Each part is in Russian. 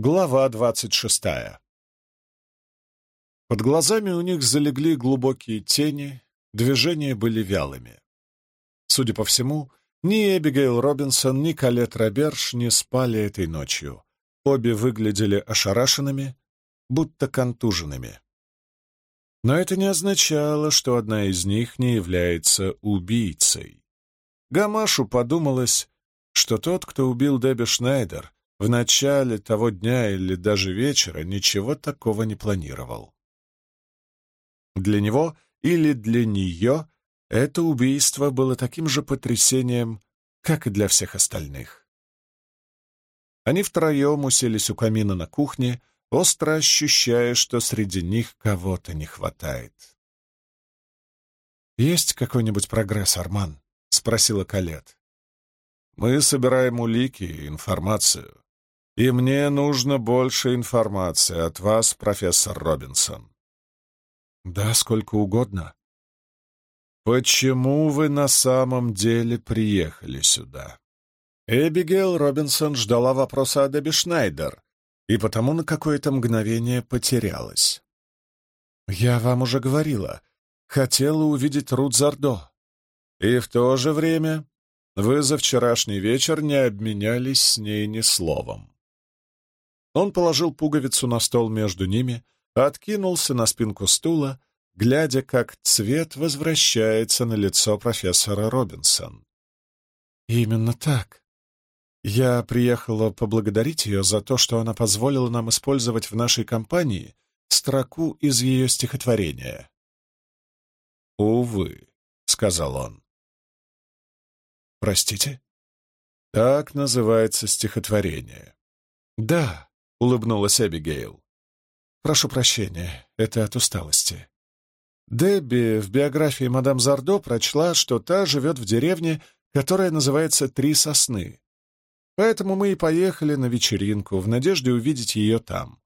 Глава двадцать шестая Под глазами у них залегли глубокие тени, движения были вялыми. Судя по всему, ни Эбигейл Робинсон, ни Калет Роберж не спали этой ночью. Обе выглядели ошарашенными, будто контуженными. Но это не означало, что одна из них не является убийцей. Гамашу подумалось, что тот, кто убил Дебби Шнайдер, в начале того дня или даже вечера ничего такого не планировал. Для него или для нее это убийство было таким же потрясением, как и для всех остальных. Они втроем уселись у камина на кухне, остро ощущая, что среди них кого-то не хватает. «Есть какой-нибудь прогресс, Арман?» — спросила Калет. «Мы собираем улики и информацию, и мне нужно больше информации от вас, профессор Робинсон». «Да, сколько угодно». «Почему вы на самом деле приехали сюда?» Эбигейл Робинсон ждала вопроса о Дебби Шнайдер, и потому на какое-то мгновение потерялась. «Я вам уже говорила, хотела увидеть Рут Зардо. И в то же время вы за вчерашний вечер не обменялись с ней ни словом». Он положил пуговицу на стол между ними, откинулся на спинку стула, глядя, как цвет возвращается на лицо профессора Робинсон. «Именно так. Я приехала поблагодарить ее за то, что она позволила нам использовать в нашей компании строку из ее стихотворения. «Увы», — сказал он. «Простите?» «Так называется стихотворение». «Да», — улыбнулась Эбигейл. «Прошу прощения, это от усталости». Дебби в биографии мадам Зардо прочла, что та живет в деревне, которая называется Три сосны. Поэтому мы и поехали на вечеринку в надежде увидеть ее там.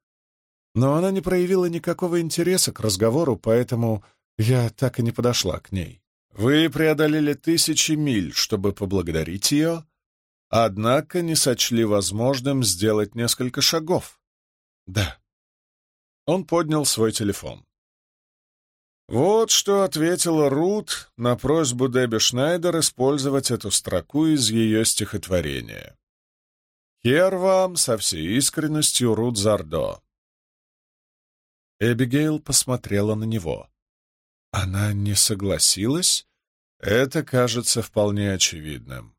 Но она не проявила никакого интереса к разговору, поэтому я так и не подошла к ней. Вы преодолели тысячи миль, чтобы поблагодарить ее, однако не сочли возможным сделать несколько шагов. Да. Он поднял свой телефон. Вот что ответила Рут на просьбу Дебби Шнайдер использовать эту строку из ее стихотворения. Хер вам со всей искренностью Рут Зардо. Эбигейл посмотрела на него. Она не согласилась? Это кажется вполне очевидным.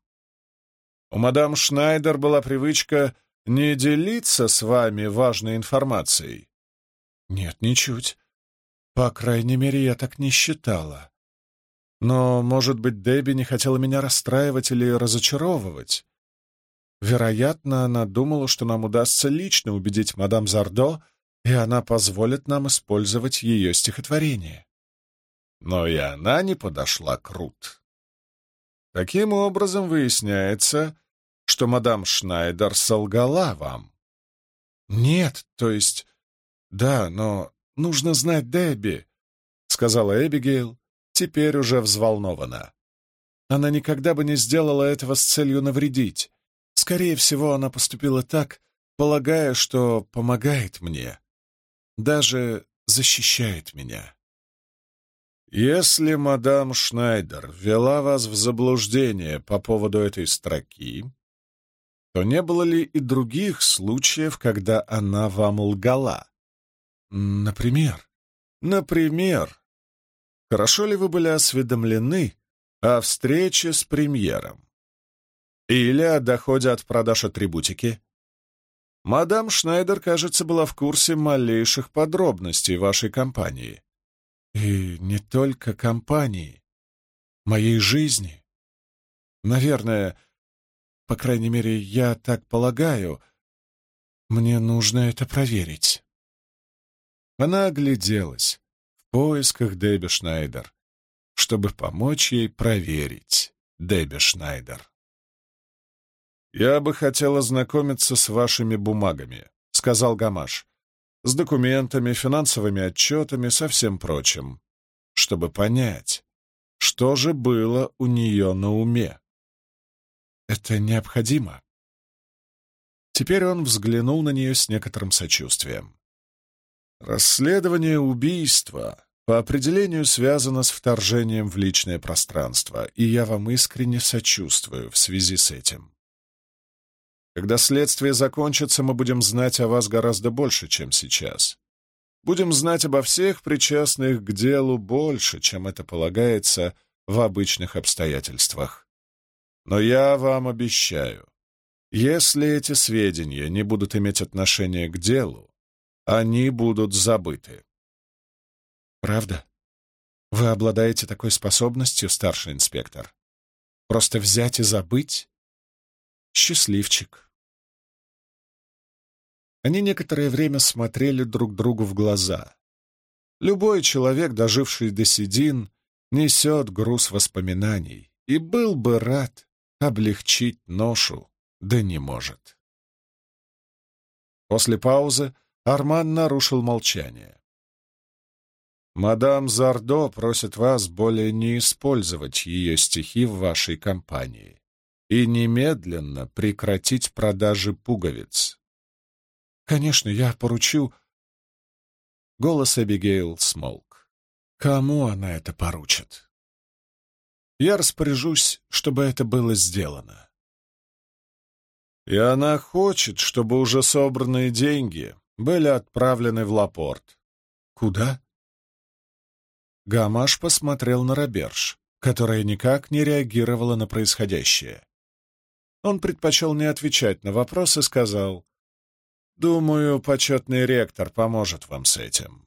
У мадам Шнайдер была привычка не делиться с вами важной информацией. Нет, ничуть. По крайней мере, я так не считала. Но, может быть, Дебби не хотела меня расстраивать или разочаровывать. Вероятно, она думала, что нам удастся лично убедить мадам Зардо, и она позволит нам использовать ее стихотворение. Но и она не подошла к Рут. Таким образом, выясняется, что мадам Шнайдер солгала вам. Нет, то есть... Да, но нужно знать Дебби, — сказала Эбигейл, теперь уже взволнована. Она никогда бы не сделала этого с целью навредить. Скорее всего, она поступила так, полагая, что помогает мне, даже защищает меня. Если мадам Шнайдер ввела вас в заблуждение по поводу этой строки, то не было ли и других случаев, когда она вам лгала? Например? Например, хорошо ли вы были осведомлены о встрече с премьером? Или о доходе от продаж атрибутики. Мадам Шнайдер, кажется, была в курсе малейших подробностей вашей компании. И не только компании, моей жизни. Наверное, по крайней мере, я так полагаю, мне нужно это проверить. Она огляделась в поисках Дебби Шнайдер, чтобы помочь ей проверить Дебби Шнайдер. «Я бы хотел ознакомиться с вашими бумагами», — сказал Гамаш. «С документами, финансовыми отчетами, со всем прочим, чтобы понять, что же было у нее на уме». «Это необходимо?» Теперь он взглянул на нее с некоторым сочувствием. Расследование убийства по определению связано с вторжением в личное пространство, и я вам искренне сочувствую в связи с этим. Когда следствие закончится, мы будем знать о вас гораздо больше, чем сейчас. Будем знать обо всех причастных к делу больше, чем это полагается в обычных обстоятельствах. Но я вам обещаю, если эти сведения не будут иметь отношения к делу, они будут забыты. Правда? Вы обладаете такой способностью, старший инспектор? Просто взять и забыть? Счастливчик. Они некоторое время смотрели друг другу в глаза. Любой человек, доживший до седин, несет груз воспоминаний и был бы рад облегчить ношу, да не может. После паузы Арман нарушил молчание. «Мадам Зардо просит вас более не использовать ее стихи в вашей компании и немедленно прекратить продажи пуговиц». «Конечно, я поручу...» Голос Эбигейл смолк. «Кому она это поручит?» «Я распоряжусь, чтобы это было сделано». «И она хочет, чтобы уже собранные деньги были отправлены в Лапорт. Куда? Гамаш посмотрел на Роберж, которая никак не реагировала на происходящее. Он предпочел не отвечать на вопрос и сказал, «Думаю, почетный ректор поможет вам с этим».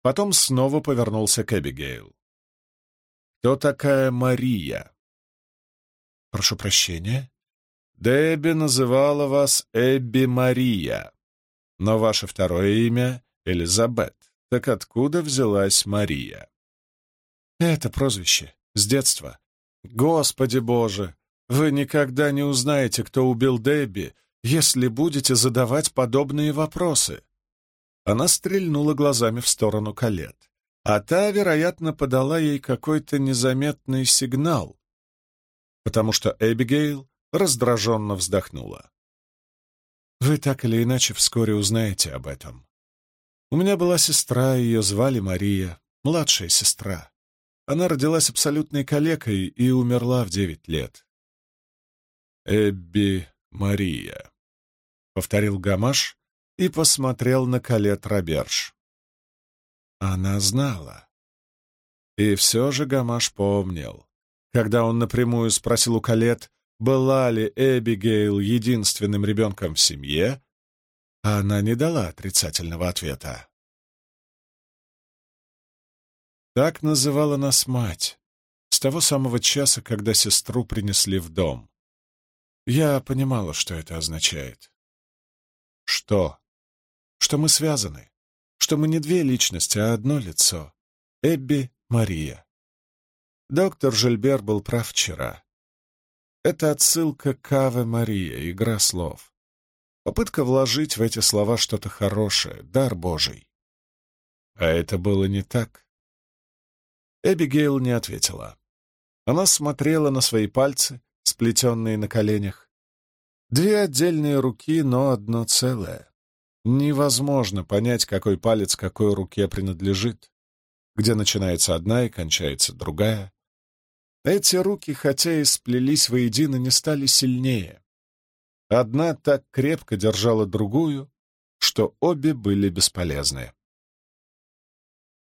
Потом снова повернулся к Эбигейл. «Кто такая Мария?» «Прошу прощения?» «Дебби называла вас Эбби Мария. Но ваше второе имя — Элизабет. Так откуда взялась Мария? Это прозвище. С детства. Господи Боже! Вы никогда не узнаете, кто убил Дебби, если будете задавать подобные вопросы. Она стрельнула глазами в сторону Калет, а та, вероятно, подала ей какой-то незаметный сигнал, потому что Эбигейл раздраженно вздохнула. Вы так или иначе вскоре узнаете об этом. У меня была сестра, ее звали Мария, младшая сестра. Она родилась абсолютной калекой и умерла в девять лет. «Эбби Мария», — повторил Гамаш и посмотрел на Калет Роберж. Она знала. И все же Гамаш помнил, когда он напрямую спросил у Калет, была ли Эбигейл единственным ребенком в семье, она не дала отрицательного ответа. Так называла нас мать с того самого часа, когда сестру принесли в дом. Я понимала, что это означает. Что? Что мы связаны, что мы не две личности, а одно лицо. Эбби Мария. Доктор Жильбер был прав вчера. Это отсылка к Аве Мария, игра слов. Попытка вложить в эти слова что-то хорошее, дар Божий. А это было не так. Эбигейл не ответила. Она смотрела на свои пальцы, сплетенные на коленях. Две отдельные руки, но одно целое. Невозможно понять, какой палец какой руке принадлежит, где начинается одна и кончается другая. Эти руки, хотя и сплелись воедино, не стали сильнее. Одна так крепко держала другую, что обе были бесполезны.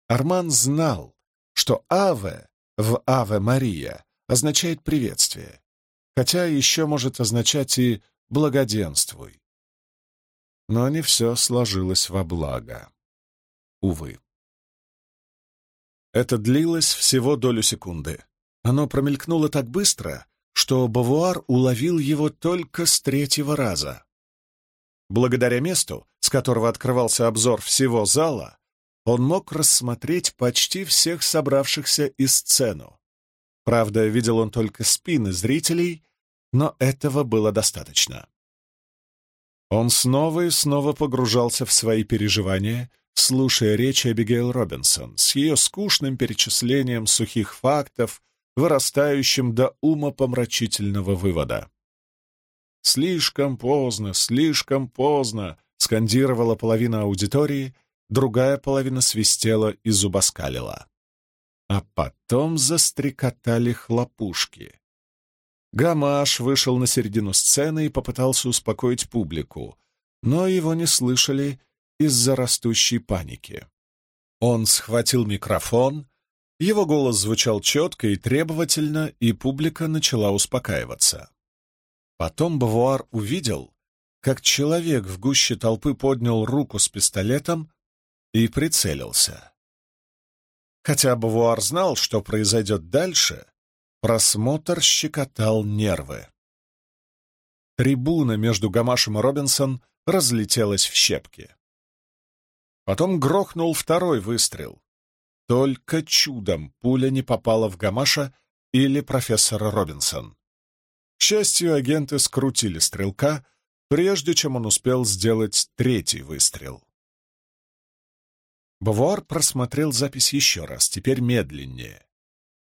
Арман знал, что «Аве» в «Аве Мария» означает «приветствие», хотя еще может означать и «благоденствуй». Но не все сложилось во благо. Увы. Это длилось всего долю секунды. Оно промелькнуло так быстро, что Бавуар уловил его только с третьего раза. Благодаря месту, с которого открывался обзор всего зала, он мог рассмотреть почти всех собравшихся и сцену. Правда, видел он только спины зрителей, но этого было достаточно. Он снова и снова погружался в свои переживания, слушая речь Эбигейл Робинсон с ее скучным перечислением сухих фактов вырастающим до ума помрачительного вывода. Слишком поздно, слишком поздно!» — скандировала половина аудитории, другая половина свистела и зубоскалила. А потом застрекотали хлопушки. Гамаш вышел на середину сцены и попытался успокоить публику, но его не слышали из-за растущей паники. Он схватил микрофон, его голос звучал четко и требовательно, и публика начала успокаиваться. Потом Бавуар увидел, как человек в гуще толпы поднял руку с пистолетом и прицелился. Хотя Бавуар знал, что произойдет дальше, просмотр щекотал нервы. Трибуна между Гамашем и Робинсон разлетелась в щепки. Потом грохнул второй выстрел. Только чудом пуля не попала в Гамаша или профессора Робинсон. К счастью, агенты скрутили стрелка, прежде чем он успел сделать третий выстрел. Бавуар просмотрел запись еще раз, теперь медленнее.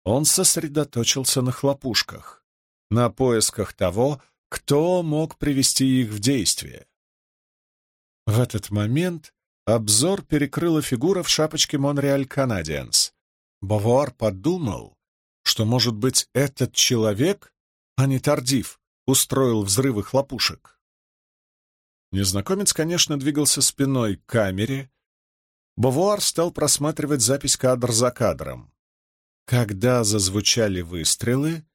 Он сосредоточился на хлопушках, на поисках того, кто мог привести их в действие. В этот момент обзор перекрыла фигура в шапочке Монреаль Канадиенс. Бавуар подумал, что, может быть, этот человек, а не Тардив, устроил взрывы хлопушек. Незнакомец, конечно, двигался спиной к камере, Бавуар стал просматривать запись кадр за кадром. Когда зазвучали выстрелы,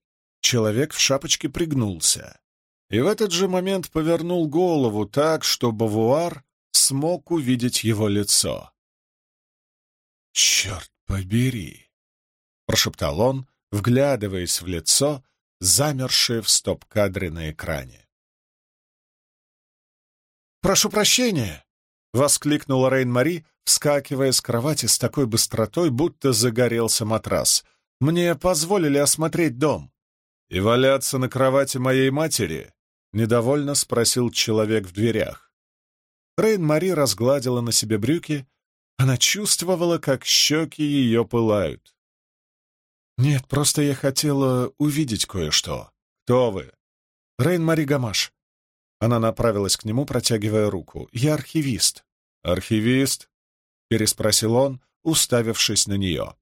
человек в шапочке пригнулся. И в этот же момент повернул голову так, что Бавуар смог увидеть его лицо. «Черт побери!» — прошептал он, вглядываясь в лицо, замершее в стоп-кадре на экране. «Прошу прощения!» — воскликнула Рейн-Мари, вскакивая с кровати с такой быстротой, будто загорелся матрас. «Мне позволили осмотреть дом». «И валяться на кровати моей матери?» — недовольно спросил человек в дверях. Рейн-Мари разгладила на себе брюки. Она чувствовала, как щеки ее пылают. «Нет, просто я хотела увидеть кое-что. Кто вы?» «Рейн-Мари Гамаш». Она направилась к нему, протягивая руку. «Я архивист». «Архивист?» — переспросил он, уставившись на нее.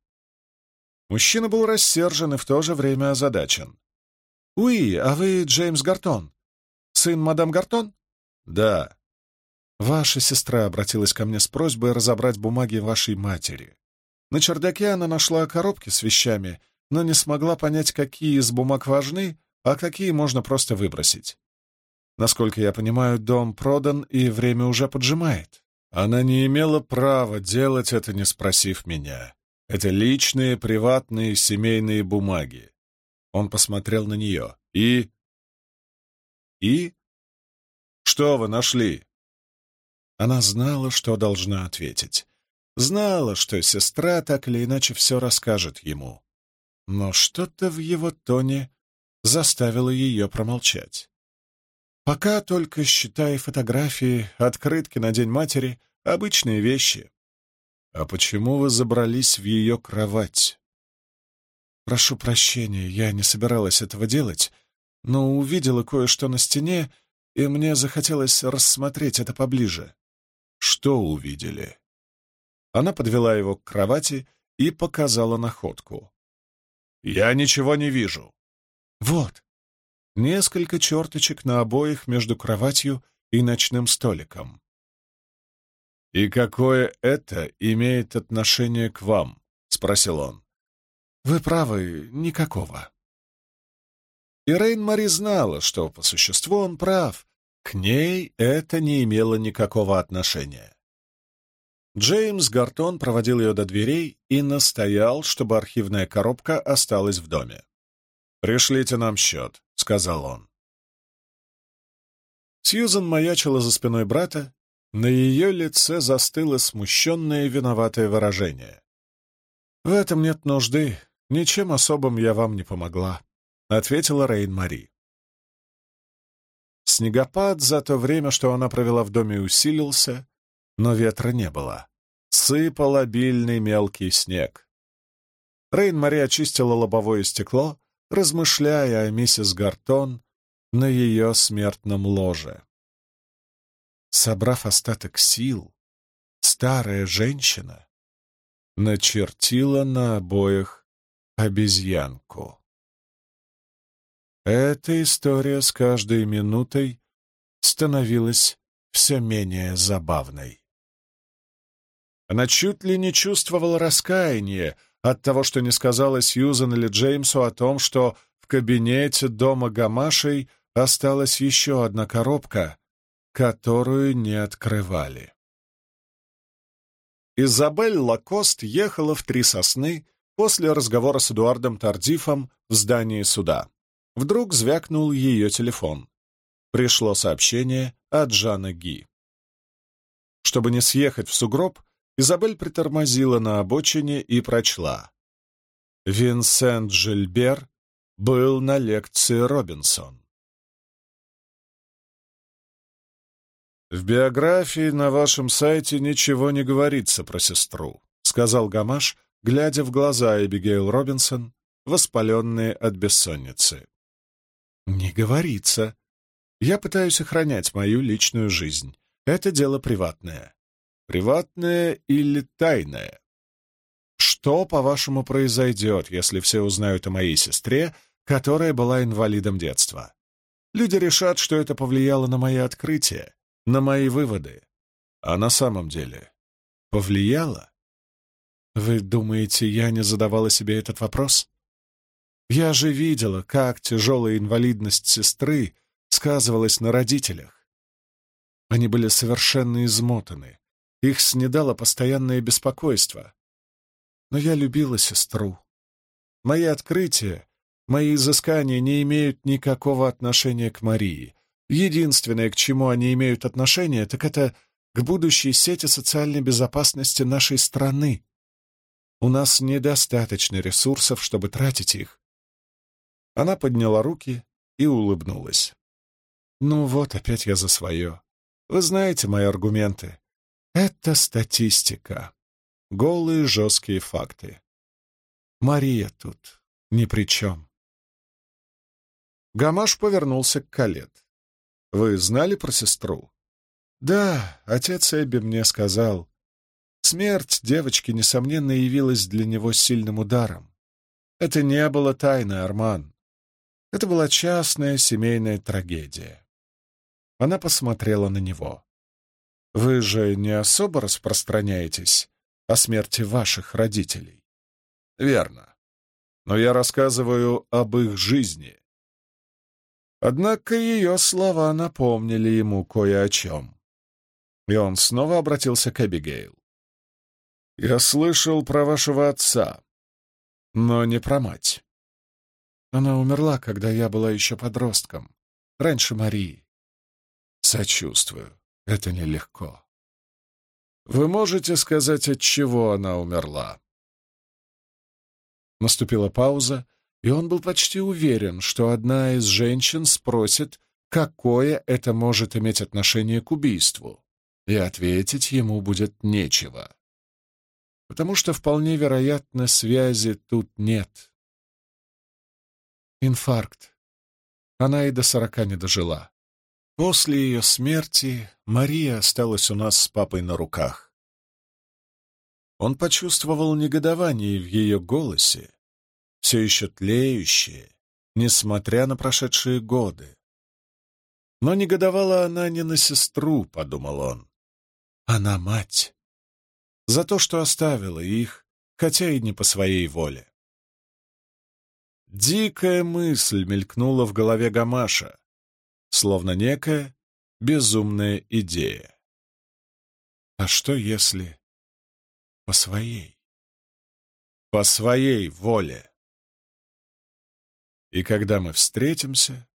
Мужчина был рассержен и в то же время озадачен. «Уи, а вы Джеймс Гартон? Сын мадам Гартон?» «Да». «Ваша сестра обратилась ко мне с просьбой разобрать бумаги вашей матери. На чердаке она нашла коробки с вещами, но не смогла понять, какие из бумаг важны, а какие можно просто выбросить. Насколько я понимаю, дом продан, и время уже поджимает. Она не имела права делать это, не спросив меня. Это личные, приватные, семейные бумаги. Он посмотрел на нее. И... И? Что вы нашли? Она знала, что должна ответить. Знала, что сестра так или иначе все расскажет ему. Но что-то в его тоне заставило ее промолчать. Пока только, считай, фотографии, открытки на День матери, обычные вещи. А почему вы забрались в ее кровать? Прошу прощения, я не собиралась этого делать, но увидела кое-что на стене, и мне захотелось рассмотреть это поближе. Что увидели? Она подвела его к кровати и показала находку. «Я ничего не вижу». «Вот, несколько черточек на обоих между кроватью и ночным столиком. «И какое это имеет отношение к вам?» — спросил он. «Вы правы, никакого». И Рейн-Мари знала, что по существу он прав. К ней это не имело никакого отношения. Джеймс Гартон проводил ее до дверей и настоял, чтобы архивная коробка осталась в доме. «Пришлите нам счет», — сказал он. Сьюзан маячила за спиной брата, на ее лице застыло смущенное и виноватое выражение. «В этом нет нужды, ничем особым я вам не помогла», — ответила Рейн-Мари. Снегопад за то время, что она провела в доме, усилился, но ветра не было. Сыпал обильный мелкий снег. Рейн-Мари очистила лобовое стекло, размышляя о миссис Гартон, на ее смертном ложе. Собрав остаток сил, старая женщина начертила на обоих обезьянку. Эта история с каждой минутой становилась все менее забавной. Она чуть ли не чувствовала раскаяния от того, что не сказала Сьюзан или Джеймсу о том, что в кабинете дома Гамашей осталась еще одна коробка, которую не открывали. Изабель Лакост ехала в Три Сосны после разговора с Эдуардом Тардифом в здании суда. Вдруг звякнул ее телефон. Пришло сообщение от Жана Ги. Чтобы не съехать в сугроб, Изабель притормозила на обочине и прочла. Винсент Жильбер был на лекции Робинсон. «В биографии на вашем сайте ничего не говорится про сестру», — сказал Гамаш, глядя в глаза Эбигейл Робинсон, воспаленные от бессонницы. «Не говорится. Я пытаюсь охранять мою личную жизнь. Это дело приватное. Приватное или тайное? Что, по-вашему, произойдет, если все узнают о моей сестре, которая была инвалидом детства? Люди решат, что это повлияло на мои открытия, на мои выводы. А на самом деле повлияло? Вы думаете, я не задавала себе этот вопрос? Я же видела, как тяжелая инвалидность сестры сказывалась на родителях. Они были совершенно измотаны. Их снедало постоянное беспокойство. Но я любила сестру. Мои открытия, мои изыскания не имеют никакого отношения к Марии. Единственное, к чему они имеют отношение, так это к будущей сети социальной безопасности нашей страны. У нас недостаточно ресурсов, чтобы тратить их. Она подняла руки и улыбнулась. Ну вот, опять я за свое. Вы знаете мои аргументы. Это статистика. Голые жесткие факты. Мария тут ни при чем. Гамаш повернулся к Калет. Вы знали про сестру? Да, отец Эбби мне сказал. Смерть девочки, несомненно, явилась для него сильным ударом. Это не было тайной, Арман. Это была частная семейная трагедия. Она посмотрела на него. Вы же не особо распространяетесь о смерти ваших родителей. Верно. Но я рассказываю об их жизни, Однако ее слова напомнили ему кое о чем. И он снова обратился к Эбигейл. «Я слышал про вашего отца, но не про мать. Она умерла, когда я была еще подростком, раньше Марии. Сочувствую, это нелегко. Вы можете сказать, от чего она умерла?» Наступила пауза, и он был почти уверен, что одна из женщин спросит, какое это может иметь отношение к убийству, и ответить ему будет нечего. Потому что вполне вероятно, связи тут нет. Инфаркт. Она и до сорока не дожила. После ее смерти Мария осталась у нас с папой на руках. Он почувствовал негодование в ее голосе все еще тлеющие, несмотря на прошедшие годы. Но негодовала она не на сестру, — подумал он, — а на мать. За то, что оставила их, хотя и не по своей воле. Дикая мысль мелькнула в голове Гамаша, словно некая безумная идея. А что если по своей? По своей воле. И когда мы встретимся,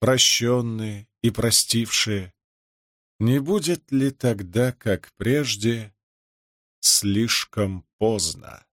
прощенные и простившие, не будет ли тогда, как прежде, слишком поздно?